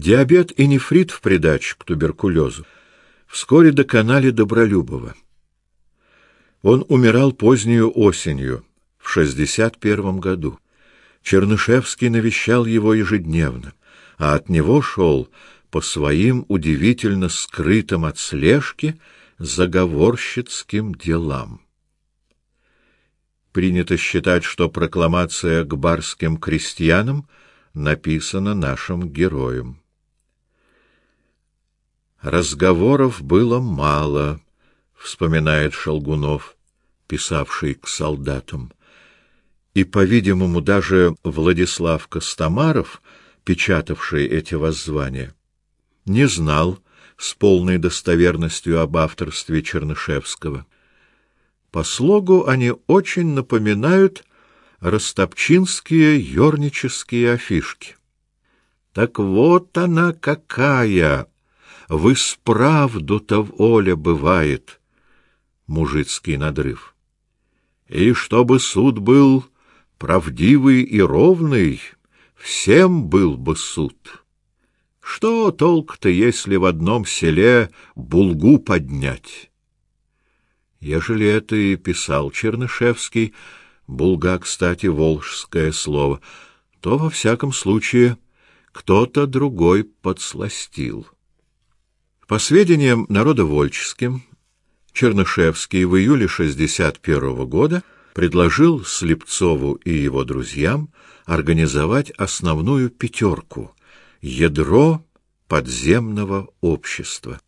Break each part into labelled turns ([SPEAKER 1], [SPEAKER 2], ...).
[SPEAKER 1] Диабет и нефрит в придачу к туберкулезу вскоре доконали Добролюбова. Он умирал позднюю осенью, в 61 году. Чернышевский навещал его ежедневно, а от него шел по своим удивительно скрытым от слежки заговорщицким делам. Принято считать, что прокламация к барским крестьянам написана нашим героем. Разговоров было мало, вспоминает Шалгунов, писавший к солдатам. И, по-видимому, даже Владислав Костомаров, печатавший эти воззвания, не знал с полной достоверностью об авторстве Чернышевского. По слогу они очень напоминают ростопчинские ёрнические афишки. Так вот она какая, вы справду-то воля бывает, мужицкий надрыв. И чтобы суд был правдивый и ровный, всем был бы суд. Что толк-то, если в одном селе булгу поднять? Ежели это и писал Чернышевский, булга, кстати, волжское слово, то во всяком случае кто-то другой подсластил. По сведениям народовольческим, Чернышевский в июле 61 года предложил Слепцову и его друзьям организовать основную пятерку — ядро подземного общества.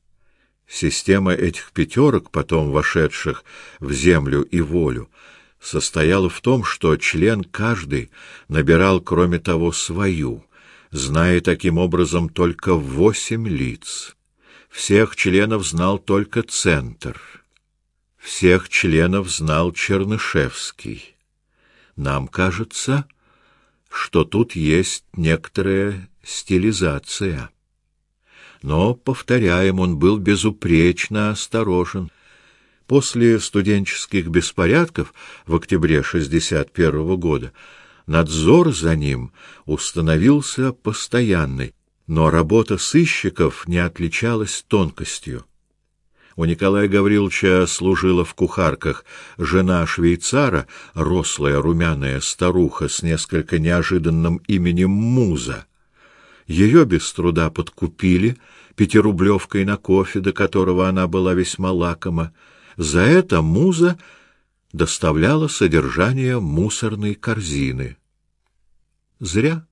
[SPEAKER 1] Система этих пятерок, потом вошедших в землю и волю, состояла в том, что член каждый набирал, кроме того, свою, зная таким образом только восемь лиц. Всех членов знал только Центр. Всех членов знал Чернышевский. Нам кажется, что тут есть некоторая стилизация. Но, повторяем, он был безупречно осторожен. После студенческих беспорядков в октябре 61 года надзор за ним установился постоянный, но работа сыщиков не отличалась тонкостью. У Николая Гавриловича служила в кухарках жена швейцара, рослая румяная старуха с несколько неожиданным именем Муза. Ее без труда подкупили пятирублевкой на кофе, до которого она была весьма лакома. За это Муза доставляла содержание мусорной корзины. Зря.